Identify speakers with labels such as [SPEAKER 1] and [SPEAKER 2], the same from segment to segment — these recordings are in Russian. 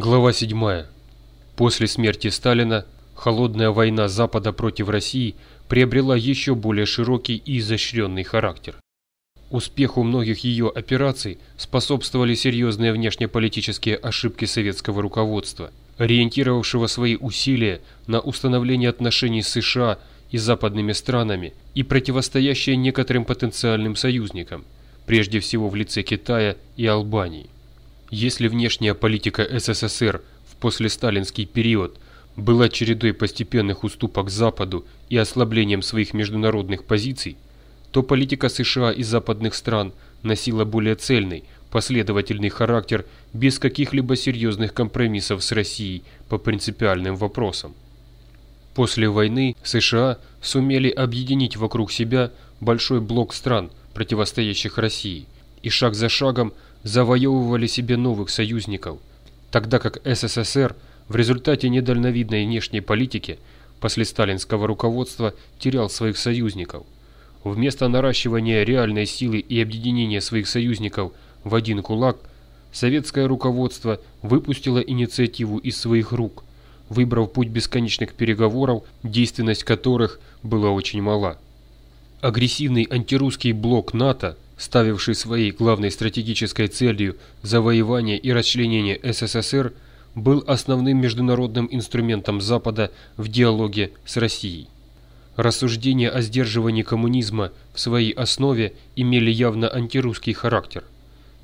[SPEAKER 1] Глава 7. После смерти Сталина холодная война Запада против России приобрела еще более широкий и изощренный характер. Успеху многих ее операций способствовали серьезные внешнеполитические ошибки советского руководства, ориентировавшего свои усилия на установление отношений с США и западными странами и противостоящее некоторым потенциальным союзникам, прежде всего в лице Китая и Албании. Если внешняя политика СССР в послесталинский период была чередой постепенных уступок Западу и ослаблением своих международных позиций, то политика США и западных стран носила более цельный, последовательный характер без каких-либо серьезных компромиссов с Россией по принципиальным вопросам. После войны США сумели объединить вокруг себя большой блок стран, противостоящих России, и шаг за шагом завоевывали себе новых союзников, тогда как СССР в результате недальновидной внешней политики после сталинского руководства терял своих союзников. Вместо наращивания реальной силы и объединения своих союзников в один кулак, советское руководство выпустило инициативу из своих рук, выбрав путь бесконечных переговоров, действенность которых была очень мала. Агрессивный антирусский блок НАТО – ставивший своей главной стратегической целью завоевание и расчленение СССР, был основным международным инструментом Запада в диалоге с Россией. Рассуждения о сдерживании коммунизма в своей основе имели явно антирусский характер.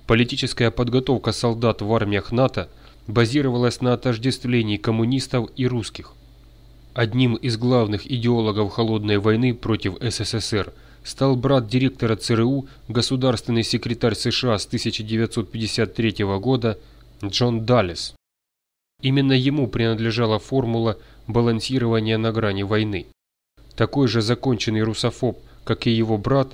[SPEAKER 1] Политическая подготовка солдат в армиях НАТО базировалась на отождествлении коммунистов и русских. Одним из главных идеологов холодной войны против СССР – стал брат директора ЦРУ, государственный секретарь США с 1953 года Джон Даллес. Именно ему принадлежала формула балансирования на грани войны. Такой же законченный русофоб, как и его брат,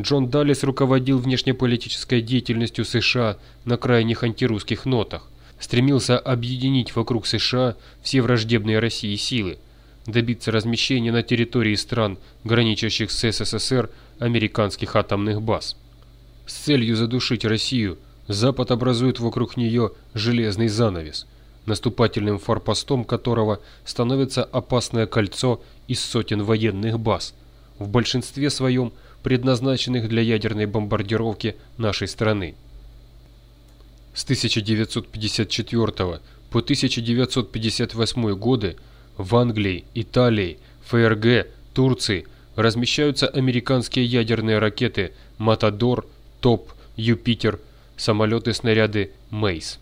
[SPEAKER 1] Джон Даллес руководил внешнеполитической деятельностью США на крайних антирусских нотах, стремился объединить вокруг США все враждебные России силы, добиться размещения на территории стран, граничащих с СССР, американских атомных баз. С целью задушить Россию, Запад образует вокруг нее железный занавес, наступательным форпостом которого становится опасное кольцо из сотен военных баз, в большинстве своем предназначенных для ядерной бомбардировки нашей страны. С 1954 по 1958 годы в Англии, Италии, ФРГ, Турции размещаются американские ядерные ракеты «Матадор», «Топ», «Юпитер», самолеты-снаряды «Мейс».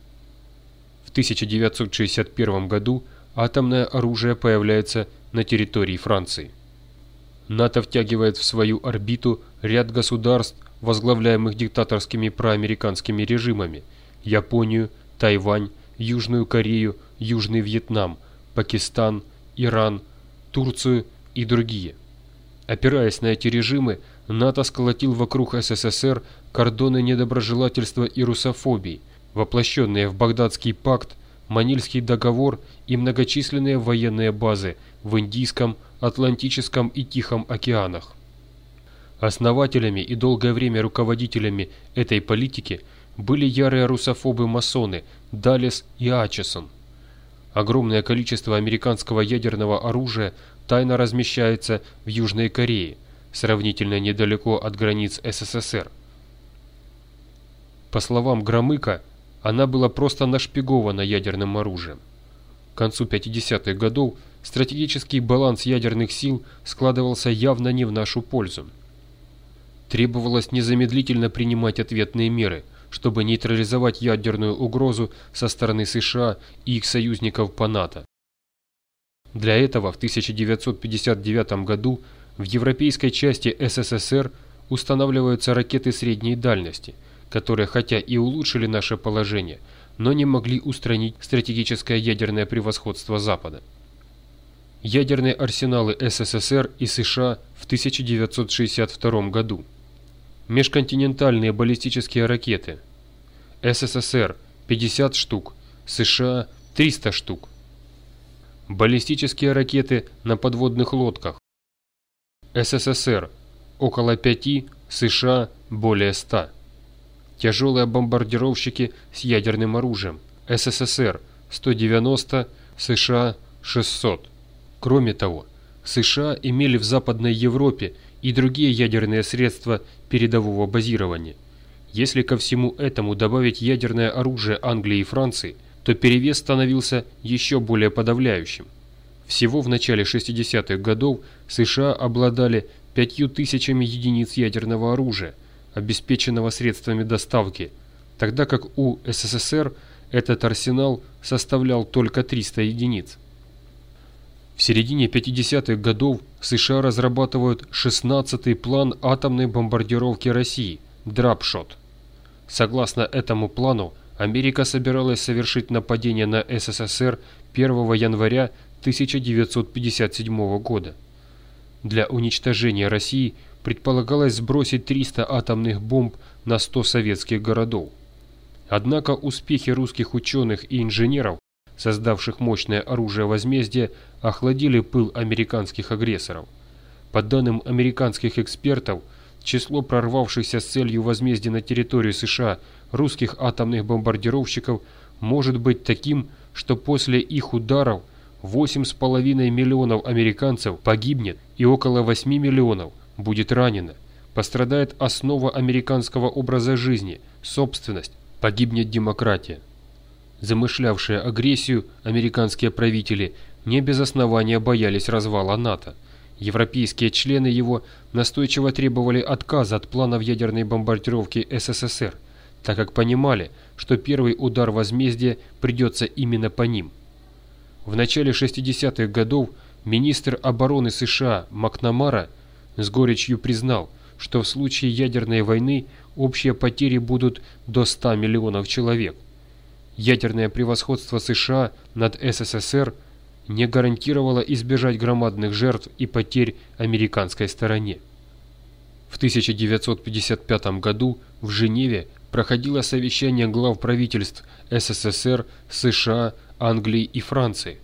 [SPEAKER 1] В 1961 году атомное оружие появляется на территории Франции. НАТО втягивает в свою орбиту ряд государств, возглавляемых диктаторскими проамериканскими режимами – Японию, Тайвань, Южную Корею, Южный Вьетнам – Пакистан, Иран, Турцию и другие. Опираясь на эти режимы, НАТО сколотил вокруг СССР кордоны недоброжелательства и русофобии, воплощенные в Багдадский пакт, Манильский договор и многочисленные военные базы в Индийском, Атлантическом и Тихом океанах. Основателями и долгое время руководителями этой политики были ярые русофобы-масоны Далес и Ачесон. Огромное количество американского ядерного оружия тайно размещается в Южной Корее, сравнительно недалеко от границ СССР. По словам Громыка, она была просто нашпигована ядерным оружием. К концу 50-х годов стратегический баланс ядерных сил складывался явно не в нашу пользу. Требовалось незамедлительно принимать ответные меры – чтобы нейтрализовать ядерную угрозу со стороны США и их союзников по НАТО. Для этого в 1959 году в европейской части СССР устанавливаются ракеты средней дальности, которые хотя и улучшили наше положение, но не могли устранить стратегическое ядерное превосходство Запада. Ядерные арсеналы СССР и США в 1962 году – Межконтинентальные баллистические ракеты. СССР 50 штук, США 300 штук. Баллистические ракеты на подводных лодках. СССР около 5, США более 100. Тяжелые бомбардировщики с ядерным оружием. СССР 190, США 600. Кроме того, США имели в Западной Европе и другие ядерные средства передового базирования. Если ко всему этому добавить ядерное оружие Англии и Франции, то перевес становился еще более подавляющим. Всего в начале 60-х годов США обладали пятью тысячами единиц ядерного оружия, обеспеченного средствами доставки, тогда как у СССР этот арсенал составлял только 300 единиц. В середине 50-х годов США разрабатывают 16-й план атомной бомбардировки России – «Драпшот». Согласно этому плану, Америка собиралась совершить нападение на СССР 1 января 1957 года. Для уничтожения России предполагалось сбросить 300 атомных бомб на 100 советских городов. Однако успехи русских ученых и инженеров, создавших мощное оружие возмездия, охладили пыл американских агрессоров. По данным американских экспертов, число прорвавшихся с целью возмездия на территорию США русских атомных бомбардировщиков может быть таким, что после их ударов 8,5 миллионов американцев погибнет и около 8 миллионов будет ранено. Пострадает основа американского образа жизни, собственность, погибнет демократия. Замышлявшие агрессию, американские правители не без основания боялись развала НАТО. Европейские члены его настойчиво требовали отказа от планов ядерной бомбардировки СССР, так как понимали, что первый удар возмездия придется именно по ним. В начале 60-х годов министр обороны США Макнамара с горечью признал, что в случае ядерной войны общие потери будут до 100 миллионов человек. Ядерное превосходство США над СССР – не гарантировало избежать громадных жертв и потерь американской стороне. В 1955 году в Женеве проходило совещание глав правительств СССР, США, Англии и Франции,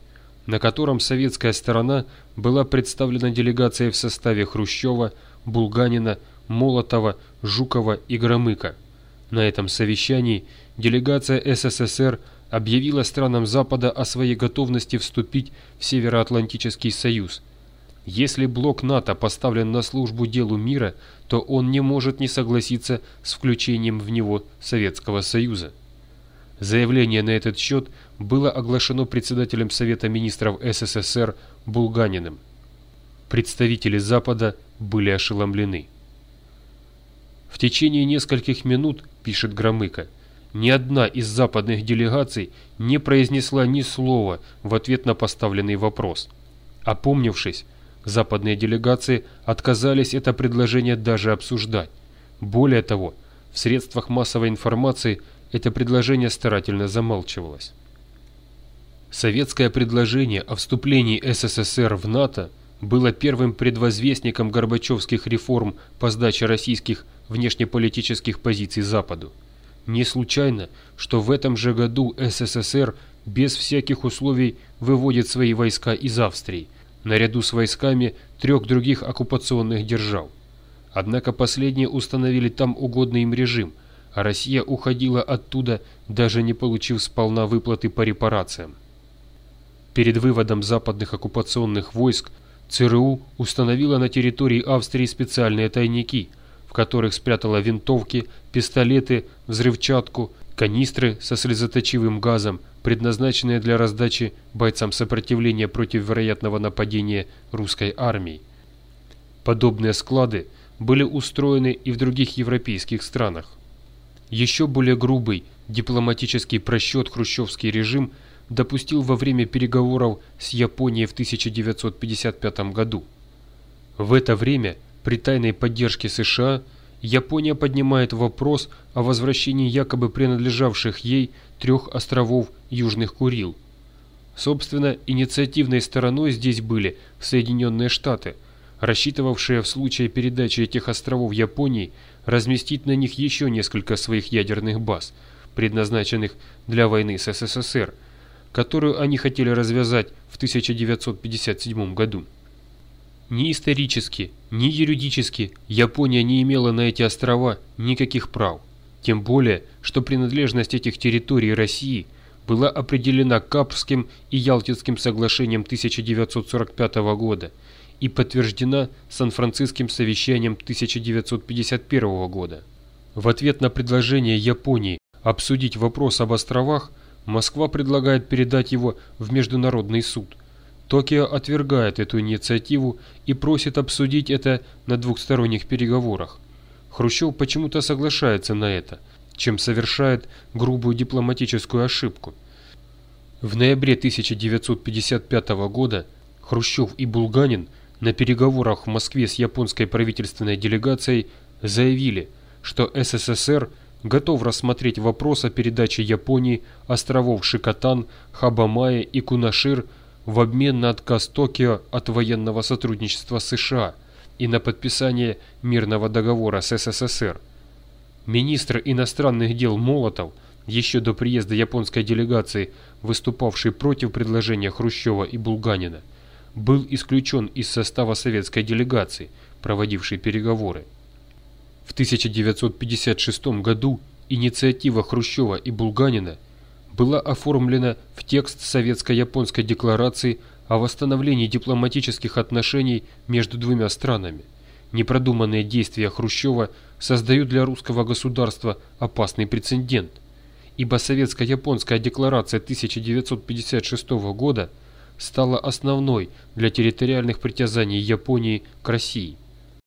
[SPEAKER 1] на котором советская сторона была представлена делегацией в составе Хрущева, Булганина, Молотова, Жукова и Громыка. На этом совещании делегация СССР – объявила странам Запада о своей готовности вступить в Североатлантический союз. Если блок НАТО поставлен на службу делу мира, то он не может не согласиться с включением в него Советского Союза. Заявление на этот счет было оглашено председателем Совета министров СССР Булганиным. Представители Запада были ошеломлены. В течение нескольких минут, пишет Громыко, ни одна из западных делегаций не произнесла ни слова в ответ на поставленный вопрос. Опомнившись, западные делегации отказались это предложение даже обсуждать. Более того, в средствах массовой информации это предложение старательно замалчивалось. Советское предложение о вступлении СССР в НАТО было первым предвозвестником горбачевских реформ по сдаче российских внешнеполитических позиций Западу. Не случайно, что в этом же году СССР без всяких условий выводит свои войска из Австрии, наряду с войсками трех других оккупационных держав. Однако последние установили там угодный им режим, а Россия уходила оттуда, даже не получив сполна выплаты по репарациям. Перед выводом западных оккупационных войск ЦРУ установила на территории Австрии специальные тайники – в которых спрятала винтовки, пистолеты, взрывчатку, канистры со слезоточивым газом, предназначенные для раздачи бойцам сопротивления против вероятного нападения русской армии. Подобные склады были устроены и в других европейских странах. Еще более грубый дипломатический просчет хрущевский режим допустил во время переговоров с Японией в 1955 году. В это время – при тайной поддержке США Япония поднимает вопрос о возвращении якобы принадлежавших ей трех островов Южных Курил. Собственно, инициативной стороной здесь были Соединенные Штаты, рассчитывавшие в случае передачи этих островов Японии разместить на них еще несколько своих ядерных баз, предназначенных для войны с СССР, которую они хотели развязать в 1957 году. Ни исторически, ни юридически Япония не имела на эти острова никаких прав. Тем более, что принадлежность этих территорий России была определена Капрским и Ялтинским соглашением 1945 года и подтверждена Сан-Франциским совещанием 1951 года. В ответ на предложение Японии обсудить вопрос об островах, Москва предлагает передать его в Международный суд. Токио отвергает эту инициативу и просит обсудить это на двухсторонних переговорах. Хрущев почему-то соглашается на это, чем совершает грубую дипломатическую ошибку. В ноябре 1955 года Хрущев и Булганин на переговорах в Москве с японской правительственной делегацией заявили, что СССР готов рассмотреть вопрос о передаче Японии островов Шикотан, Хабамая и Кунашир в обмен на отказ Токио от военного сотрудничества США и на подписание мирного договора с СССР. Министр иностранных дел Молотов, еще до приезда японской делегации, выступавший против предложения Хрущева и Булганина, был исключен из состава советской делегации, проводившей переговоры. В 1956 году инициатива Хрущева и Булганина была оформлена в текст Советско-японской декларации о восстановлении дипломатических отношений между двумя странами. Непродуманные действия Хрущева создают для русского государства опасный прецедент, ибо Советско-японская декларация 1956 года стала основной для территориальных притязаний Японии к России –